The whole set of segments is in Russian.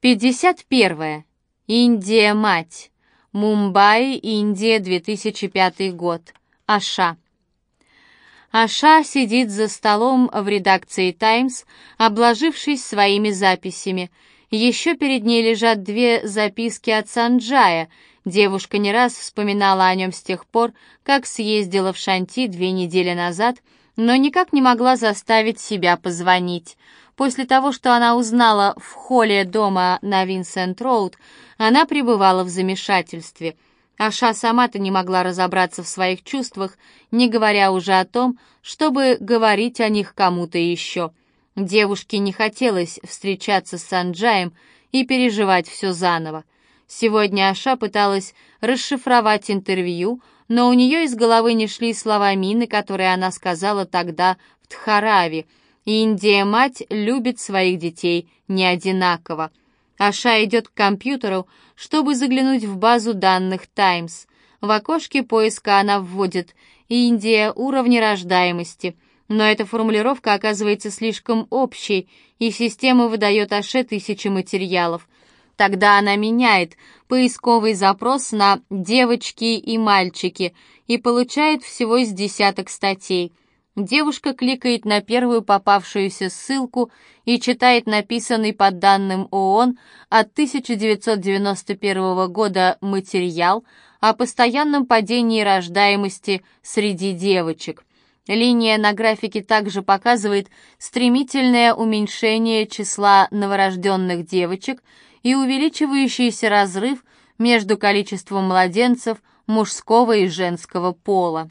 51. Индия, мать. Мумбаи, Индия, 2005 год. Аша. Аша сидит за столом в редакции «Таймс», обложившись своими записями. Еще перед ней лежат две записки от Санджая. Девушка не раз вспоминала о нем с тех пор, как съездила в Шанти две недели назад, но никак не могла заставить себя позвонить. После того, что она узнала в холле дома на Винсент-Роуд, она пребывала в замешательстве. Аша сама-то не могла разобраться в своих чувствах, не говоря уже о том, чтобы говорить о них кому-то еще. Девушке не хотелось встречаться с Санджаем и переживать все заново. Сегодня Аша пыталась расшифровать интервью, но у нее из головы не шли слова Мины, которые она сказала тогда в Тхараве — Индия-мать любит своих детей не одинаково. Аша идет к компьютеру, чтобы заглянуть в базу данных «Таймс». В окошке поиска она вводит «Индия. Уровни рождаемости», но эта формулировка оказывается слишком общей, и система выдает Аше тысячи материалов. Тогда она меняет поисковый запрос на «девочки и мальчики» и получает всего с десяток статей. Девушка кликает на первую попавшуюся ссылку и читает написанный по данным ООН от 1991 года материал о постоянном падении рождаемости среди девочек. Линия на графике также показывает стремительное уменьшение числа новорожденных девочек и увеличивающийся разрыв между количеством младенцев мужского и женского пола.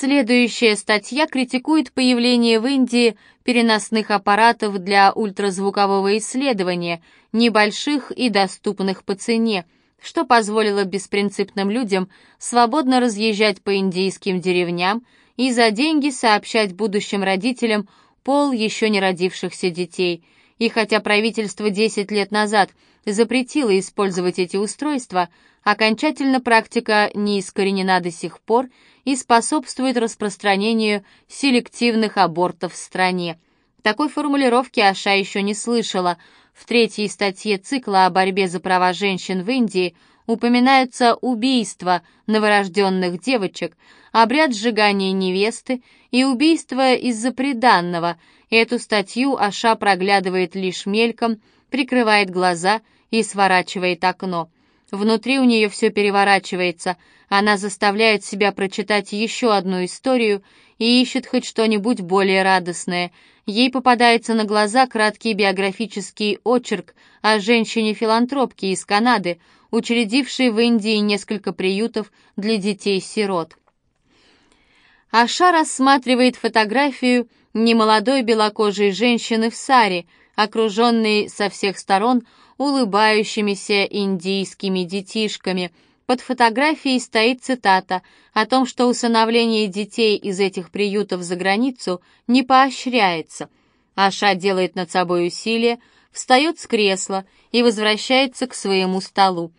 Следующая статья критикует появление в Индии переносных аппаратов для ультразвукового исследования, небольших и доступных по цене, что позволило беспринципным людям свободно разъезжать по индийским деревням и за деньги сообщать будущим родителям пол еще не родившихся детей. И хотя правительство 10 лет назад запретило использовать эти устройства, окончательно практика не искоренена до сих пор и способствует распространению селективных абортов в стране. Такой формулировки Аша еще не слышала. В третьей статье цикла о борьбе за права женщин в Индии упоминаются убийства новорожденных девочек, обряд сжигания невесты и убийство из-за приданного. Эту статью Аша проглядывает лишь мельком, прикрывает глаза и сворачивает окно. Внутри у нее все переворачивается. Она заставляет себя прочитать еще одну историю и ищет хоть что-нибудь более радостное. Ей попадается на глаза краткий биографический очерк о женщине-филантропке из Канады, учредившей в Индии несколько приютов для детей-сирот. Аша рассматривает фотографию немолодой белокожей женщины в саре, окруженной со всех сторон улыбающимися индийскими детишками. Под фотографией стоит цитата о том, что усыновление детей из этих приютов за границу не поощряется. Аша делает над собой усилие, встает с кресла и возвращается к своему столу.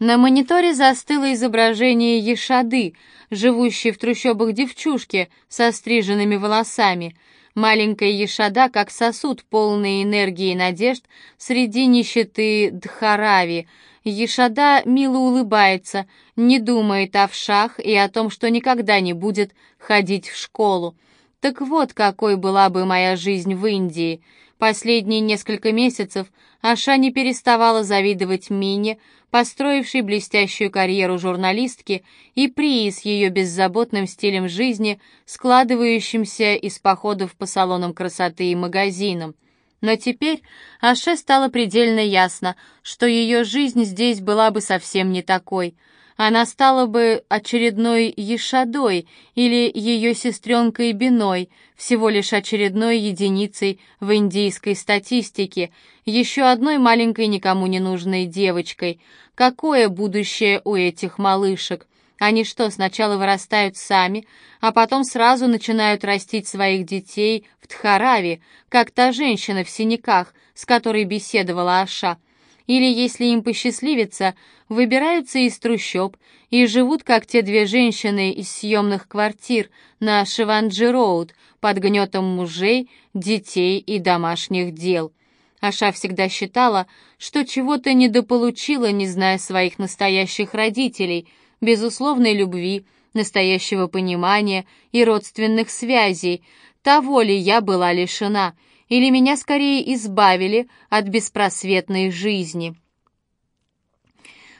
На мониторе застыло изображение Ешады, живущей в трущобах девчушки со стриженными волосами — Маленькая Ешада, как сосуд, полный энергии и надежд, среди нищеты Дхарави. Ешада мило улыбается, не думает о вшах и о том, что никогда не будет ходить в школу. Так вот, какой была бы моя жизнь в Индии. Последние несколько месяцев Аша не переставала завидовать Мине, построившей блестящую карьеру журналистки, и приз ее беззаботным стилем жизни, складывающимся из походов по салонам красоты и магазинам. Но теперь Аше стало предельно ясно, что ее жизнь здесь была бы совсем не такой — она стала бы очередной Ешадой или ее сестренкой Биной, всего лишь очередной единицей в индийской статистике, еще одной маленькой никому не нужной девочкой. Какое будущее у этих малышек? Они что, сначала вырастают сами, а потом сразу начинают растить своих детей в Тхараве, как та женщина в синяках, с которой беседовала Аша? Или, если им посчастливится, выбираются из трущоб и живут, как те две женщины из съемных квартир на Шиванджи-Роуд под гнетом мужей, детей и домашних дел. Аша всегда считала, что чего-то недополучила, не зная своих настоящих родителей, безусловной любви, настоящего понимания и родственных связей. Того ли я была лишена, или меня скорее избавили от беспросветной жизни?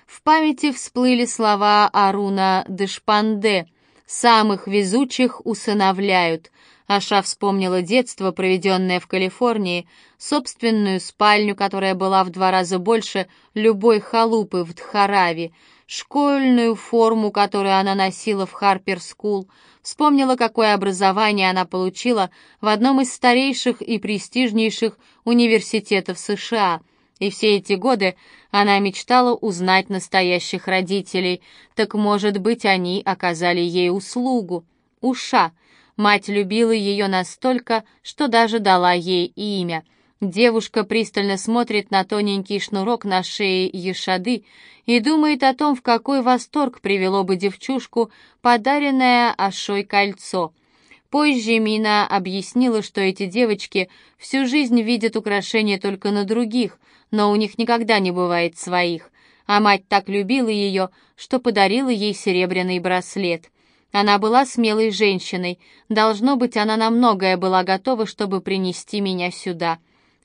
В памяти всплыли слова Аруна Дешпанде «Самых везучих усыновляют», Аша вспомнила детство, проведенное в Калифорнии, собственную спальню, которая была в два раза больше любой халупы в Дхараве, школьную форму, которую она носила в Харпер-скул, вспомнила, какое образование она получила в одном из старейших и престижнейших университетов США. И все эти годы она мечтала узнать настоящих родителей, так, может быть, они оказали ей услугу. Уша — Мать любила ее настолько, что даже дала ей имя. Девушка пристально смотрит на тоненький шнурок на шее Ешады и думает о том, в какой восторг привело бы девчушку подаренное Ашой кольцо. Позже Мина объяснила, что эти девочки всю жизнь видят украшения только на других, но у них никогда не бывает своих. А мать так любила ее, что подарила ей серебряный браслет — она была смелой женщиной. Должно быть, она на многое была готова, чтобы принести меня сюда.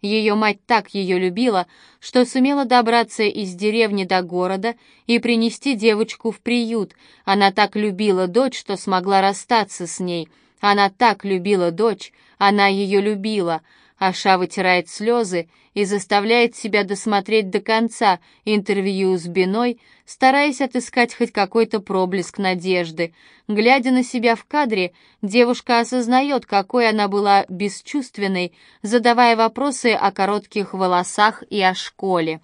Ее мать так ее любила, что сумела добраться из деревни до города и принести девочку в приют. Она так любила дочь, что смогла расстаться с ней. Она так любила дочь, она ее любила. Аша вытирает слезы и заставляет себя досмотреть до конца интервью с Биной, стараясь отыскать хоть какой-то проблеск надежды. Глядя на себя в кадре, девушка осознает, какой она была бесчувственной, задавая вопросы о коротких волосах и о школе.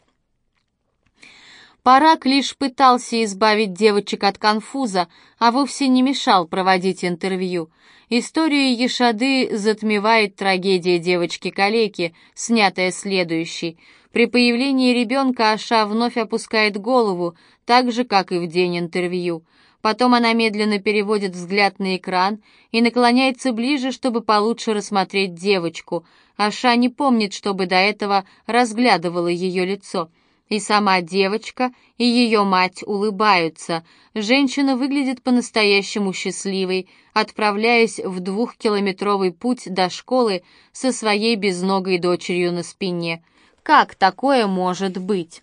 Парак лишь пытался избавить девочек от конфуза, а вовсе не мешал проводить интервью. Историю Ешады затмевает трагедия девочки-калеки, снятая следующей. При появлении ребенка Аша вновь опускает голову, так же, как и в день интервью. Потом она медленно переводит взгляд на экран и наклоняется ближе, чтобы получше рассмотреть девочку. Аша не помнит, чтобы до этого разглядывала ее лицо. И сама девочка, и ее мать улыбаются. Женщина выглядит по-настоящему счастливой, отправляясь в двухкилометровый путь до школы со своей безногой дочерью на спине. Как такое может быть?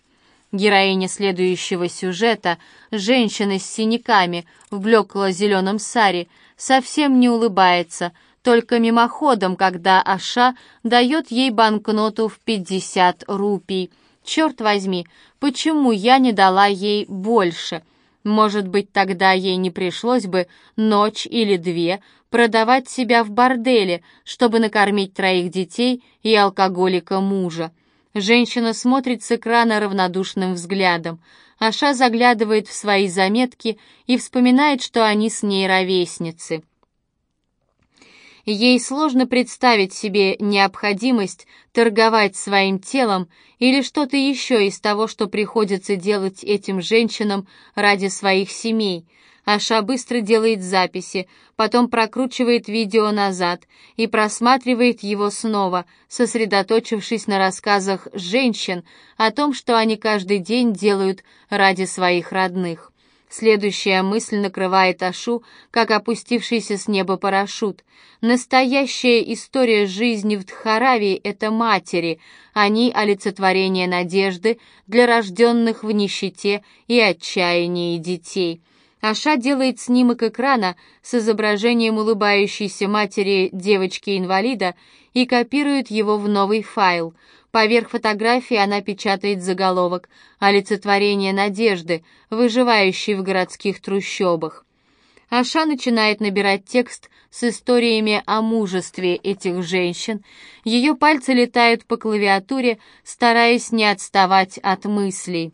Героиня следующего сюжета, женщина с синяками в блекло-зеленом саре, совсем не улыбается, только мимоходом, когда Аша дает ей банкноту в 50 рупий – Черт возьми, почему я не дала ей больше? Может быть, тогда ей не пришлось бы ночь или две продавать себя в борделе, чтобы накормить троих детей и алкоголика мужа. Женщина смотрит с экрана равнодушным взглядом. Аша заглядывает в свои заметки и вспоминает, что они с ней ровесницы. Ей сложно представить себе необходимость торговать своим телом или что-то еще из того, что приходится делать этим женщинам ради своих семей. Аша быстро делает записи, потом прокручивает видео назад и просматривает его снова, сосредоточившись на рассказах женщин о том, что они каждый день делают ради своих родных. Следующая мысль накрывает Ашу, как опустившийся с неба парашют. Настоящая история жизни в Дхараве — это матери. Они — олицетворение надежды для рожденных в нищете и отчаянии детей. Аша делает снимок экрана с изображением улыбающейся матери девочки-инвалида и копирует его в новый файл — Поверх фотографии она печатает заголовок «Олицетворение надежды, выживающей в городских трущобах». Аша начинает набирать текст с историями о мужестве этих женщин. Ее пальцы летают по клавиатуре, стараясь не отставать от мыслей.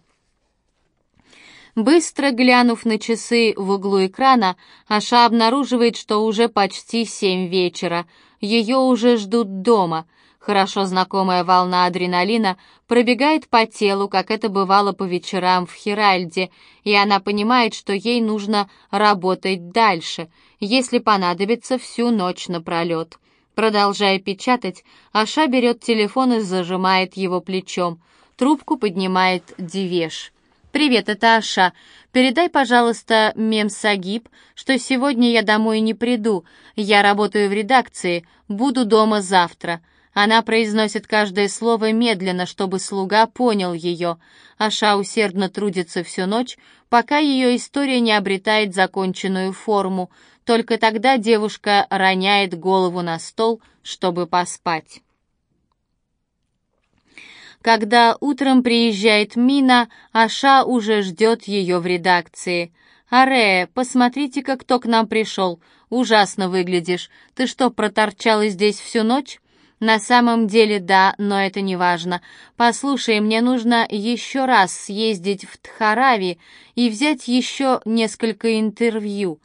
Быстро глянув на часы в углу экрана, Аша обнаруживает, что уже почти семь вечера. Ее уже ждут дома. Хорошо знакомая волна адреналина пробегает по телу, как это бывало по вечерам в Хиральде, и она понимает, что ей нужно работать дальше, если понадобится всю ночь напролет. Продолжая печатать, Аша берет телефон и зажимает его плечом. Трубку поднимает Дивеш. «Привет, это Аша. Передай, пожалуйста, мем Сагиб, что сегодня я домой не приду. Я работаю в редакции, буду дома завтра». Она произносит каждое слово медленно, чтобы слуга понял ее. Аша усердно трудится всю ночь, пока ее история не обретает законченную форму. Только тогда девушка роняет голову на стол, чтобы поспать. Когда утром приезжает Мина, Аша уже ждет ее в редакции. «Аре, посмотрите-ка, кто к нам пришел. Ужасно выглядишь. Ты что, проторчала здесь всю ночь?» «На самом деле да, но это не важно. Послушай, мне нужно еще раз съездить в Тхарави и взять еще несколько интервью.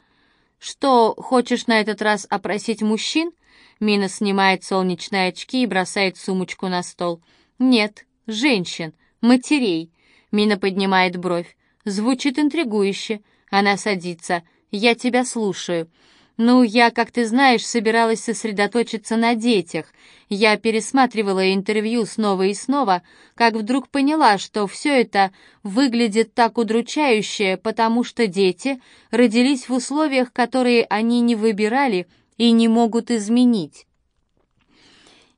Что, хочешь на этот раз опросить мужчин?» Мина снимает солнечные очки и бросает сумочку на стол. «Нет, женщин, матерей». Мина поднимает бровь. Звучит интригующе. Она садится. «Я тебя слушаю». «Ну, я, как ты знаешь, собиралась сосредоточиться на детях. Я пересматривала интервью снова и снова, как вдруг поняла, что все это выглядит так удручающе, потому что дети родились в условиях, которые они не выбирали и не могут изменить.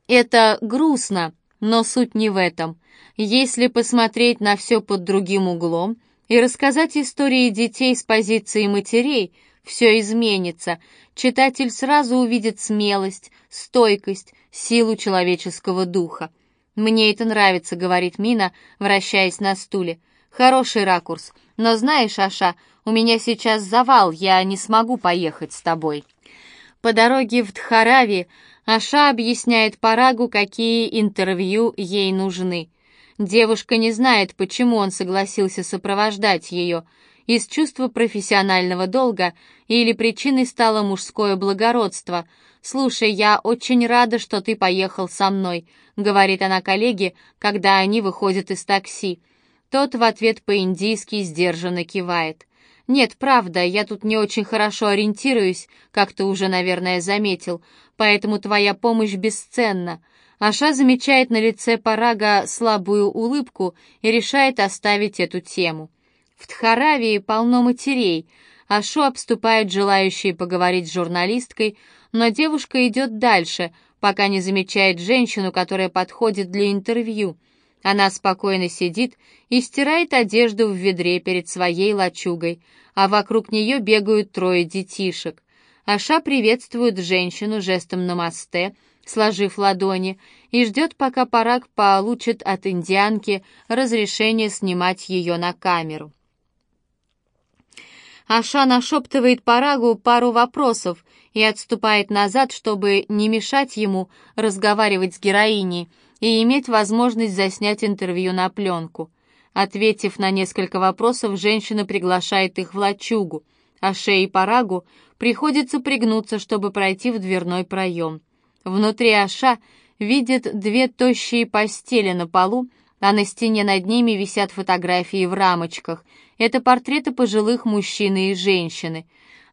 Это грустно, но суть не в этом. Если посмотреть на все под другим углом и рассказать истории детей с позиции матерей – все изменится. Читатель сразу увидит смелость, стойкость, силу человеческого духа. «Мне это нравится», — говорит Мина, вращаясь на стуле. «Хороший ракурс. Но знаешь, Аша, у меня сейчас завал, я не смогу поехать с тобой». По дороге в Тхарави Аша объясняет Парагу, какие интервью ей нужны. Девушка не знает, почему он согласился сопровождать ее — из чувства профессионального долга или причиной стало мужское благородство. «Слушай, я очень рада, что ты поехал со мной», — говорит она коллеге, когда они выходят из такси. Тот в ответ по-индийски сдержанно кивает. «Нет, правда, я тут не очень хорошо ориентируюсь, как ты уже, наверное, заметил, поэтому твоя помощь бесценна». Аша замечает на лице Парага слабую улыбку и решает оставить эту тему. В Тхаравии полно матерей. Ашу обступают желающие поговорить с журналисткой, но девушка идет дальше, пока не замечает женщину, которая подходит для интервью. Она спокойно сидит и стирает одежду в ведре перед своей лачугой, а вокруг нее бегают трое детишек. Аша приветствует женщину жестом намасте, сложив ладони, и ждет, пока Парак получит от индианки разрешение снимать ее на камеру. Аша нашептывает Парагу пару вопросов и отступает назад, чтобы не мешать ему разговаривать с героиней и иметь возможность заснять интервью на пленку. Ответив на несколько вопросов, женщина приглашает их в лачугу. Аше и Парагу приходится пригнуться, чтобы пройти в дверной проем. Внутри Аша видит две тощие постели на полу, а на стене над ними висят фотографии в рамочках. Это портреты пожилых мужчины и женщины.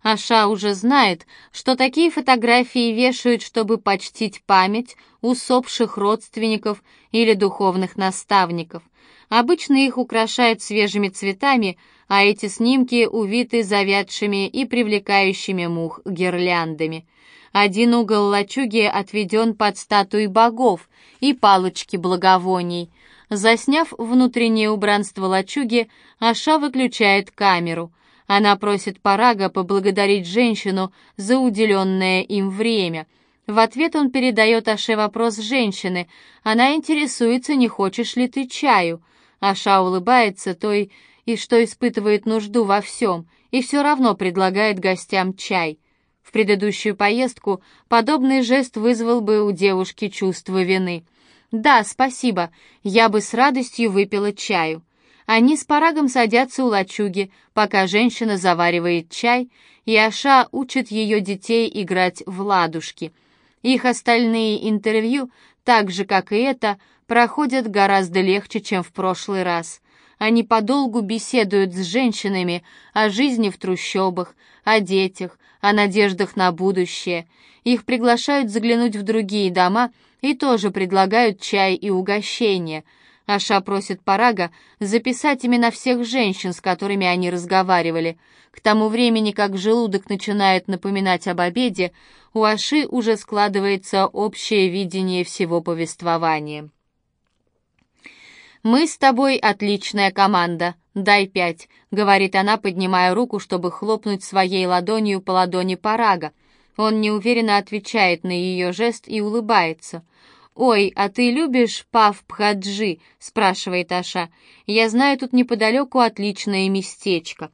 Аша уже знает, что такие фотографии вешают, чтобы почтить память усопших родственников или духовных наставников. Обычно их украшают свежими цветами, а эти снимки увиты завядшими и привлекающими мух гирляндами. Один угол лачуги отведен под статуи богов и палочки благовоний – Засняв внутреннее убранство лачуги, Аша выключает камеру. Она просит Парага поблагодарить женщину за уделенное им время. В ответ он передает Аше вопрос женщины. Она интересуется, не хочешь ли ты чаю. Аша улыбается той, и что испытывает нужду во всем, и все равно предлагает гостям чай. В предыдущую поездку подобный жест вызвал бы у девушки чувство вины — «Да, спасибо. Я бы с радостью выпила чаю». Они с Парагом садятся у лачуги, пока женщина заваривает чай, и Аша учит ее детей играть в ладушки. Их остальные интервью, так же, как и это, проходят гораздо легче, чем в прошлый раз. Они подолгу беседуют с женщинами о жизни в трущобах, о детях, о надеждах на будущее. Их приглашают заглянуть в другие дома и тоже предлагают чай и угощение. Аша просит Парага записать имена всех женщин, с которыми они разговаривали. К тому времени, как желудок начинает напоминать об обеде, у Аши уже складывается общее видение всего повествования. «Мы с тобой отличная команда. Дай пять», — говорит она, поднимая руку, чтобы хлопнуть своей ладонью по ладони Парага. Он неуверенно отвечает на ее жест и улыбается. «Ой, а ты любишь пав Пхаджи?» — спрашивает Аша. «Я знаю тут неподалеку отличное местечко».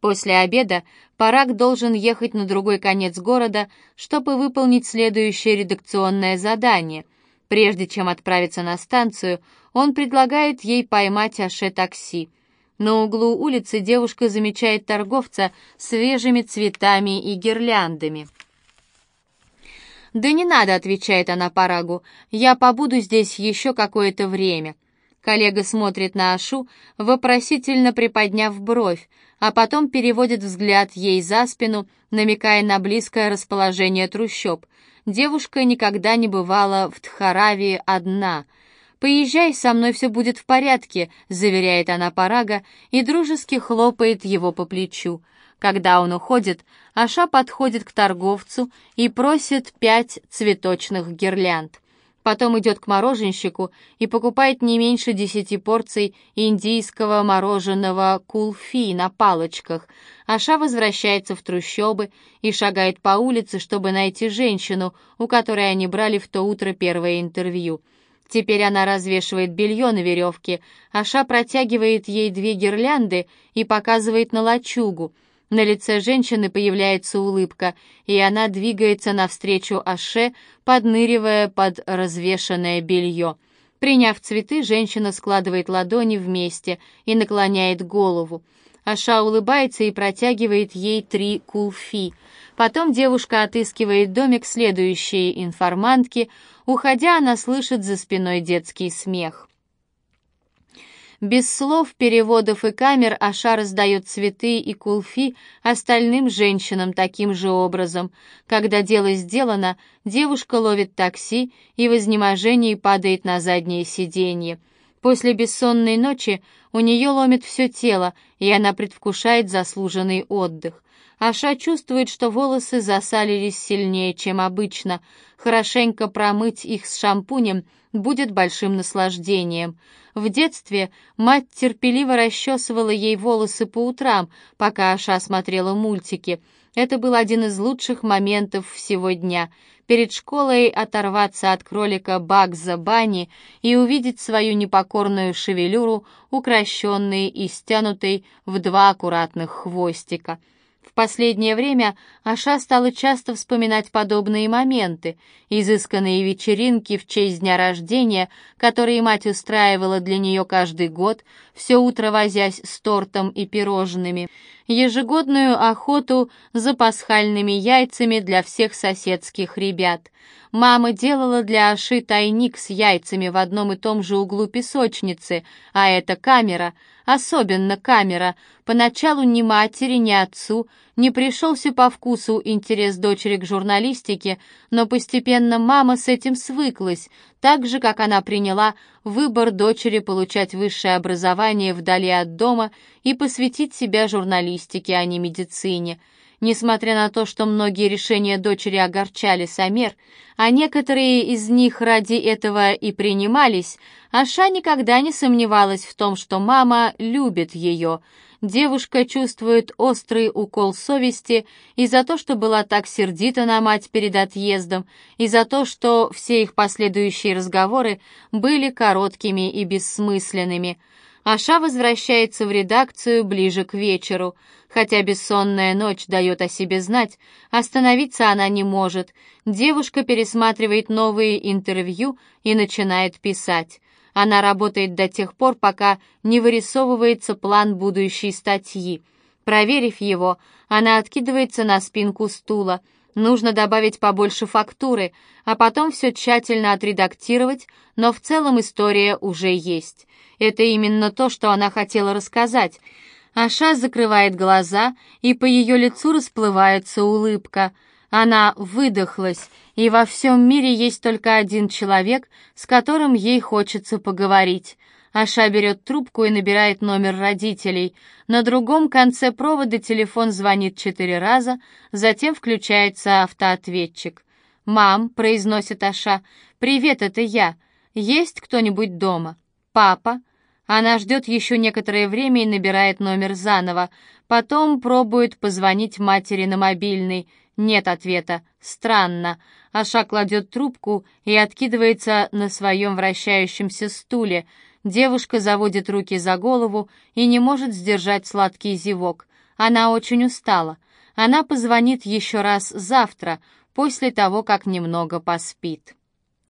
После обеда Параг должен ехать на другой конец города, чтобы выполнить следующее редакционное задание. Прежде чем отправиться на станцию, он предлагает ей поймать Аше такси. На углу улицы девушка замечает торговца свежими цветами и гирляндами. «Да не надо», — отвечает она Парагу, — «я побуду здесь еще какое-то время». Коллега смотрит на Ашу, вопросительно приподняв бровь, а потом переводит взгляд ей за спину, намекая на близкое расположение трущоб. Девушка никогда не бывала в Тхаравии одна — «Поезжай, со мной все будет в порядке», — заверяет она Парага и дружески хлопает его по плечу. Когда он уходит, Аша подходит к торговцу и просит пять цветочных гирлянд. Потом идет к мороженщику и покупает не меньше десяти порций индийского мороженого кулфи на палочках. Аша возвращается в трущобы и шагает по улице, чтобы найти женщину, у которой они брали в то утро первое интервью — Теперь она развешивает белье на веревке, Аша протягивает ей две гирлянды и показывает на лачугу. На лице женщины появляется улыбка, и она двигается навстречу Аше, подныривая под развешанное белье. Приняв цветы, женщина складывает ладони вместе и наклоняет голову. Аша улыбается и протягивает ей три кулфи. Потом девушка отыскивает домик следующей информантки. Уходя, она слышит за спиной детский смех. Без слов, переводов и камер Аша раздает цветы и кулфи остальным женщинам таким же образом. Когда дело сделано, девушка ловит такси и в изнеможении падает на заднее сиденье. После бессонной ночи у нее ломит все тело, и она предвкушает заслуженный отдых. Аша чувствует, что волосы засалились сильнее, чем обычно. Хорошенько промыть их с шампунем будет большим наслаждением. В детстве мать терпеливо расчесывала ей волосы по утрам, пока Аша смотрела мультики. Это был один из лучших моментов всего дня. Перед школой оторваться от кролика Багза Бани и увидеть свою непокорную шевелюру, укращенной и стянутой в два аккуратных хвостика — последнее время Аша стала часто вспоминать подобные моменты, изысканные вечеринки в честь дня рождения, которые мать устраивала для нее каждый год, все утро возясь с тортом и пирожными, ежегодную охоту за пасхальными яйцами для всех соседских ребят. Мама делала для Аши тайник с яйцами в одном и том же углу песочницы, а эта камера — особенно камера. Поначалу ни матери, ни отцу не пришелся по вкусу интерес дочери к журналистике, но постепенно мама с этим свыклась, так же, как она приняла выбор дочери получать высшее образование вдали от дома и посвятить себя журналистике, а не медицине – Несмотря на то, что многие решения дочери огорчали Самер, а некоторые из них ради этого и принимались, Аша никогда не сомневалась в том, что мама любит ее. Девушка чувствует острый укол совести и за то, что была так сердита на мать перед отъездом, и за то, что все их последующие разговоры были короткими и бессмысленными. Аша возвращается в редакцию ближе к вечеру. Хотя бессонная ночь дает о себе знать, остановиться она не может. Девушка пересматривает новые интервью и начинает писать. Она работает до тех пор, пока не вырисовывается план будущей статьи. Проверив его, она откидывается на спинку стула. Нужно добавить побольше фактуры, а потом все тщательно отредактировать, но в целом история уже есть. Это именно то, что она хотела рассказать. Аша закрывает глаза, и по ее лицу расплывается улыбка. Она выдохлась, и во всем мире есть только один человек, с которым ей хочется поговорить. Аша берет трубку и набирает номер родителей. На другом конце провода телефон звонит четыре раза, затем включается автоответчик. «Мам», — произносит Аша, — «привет, это я. Есть кто-нибудь дома?» «Папа?» Она ждет еще некоторое время и набирает номер заново. Потом пробует позвонить матери на мобильный. Нет ответа. Странно. Аша кладет трубку и откидывается на своем вращающемся стуле — Девушка заводит руки за голову и не может сдержать сладкий зевок. Она очень устала. Она позвонит еще раз завтра, после того, как немного поспит.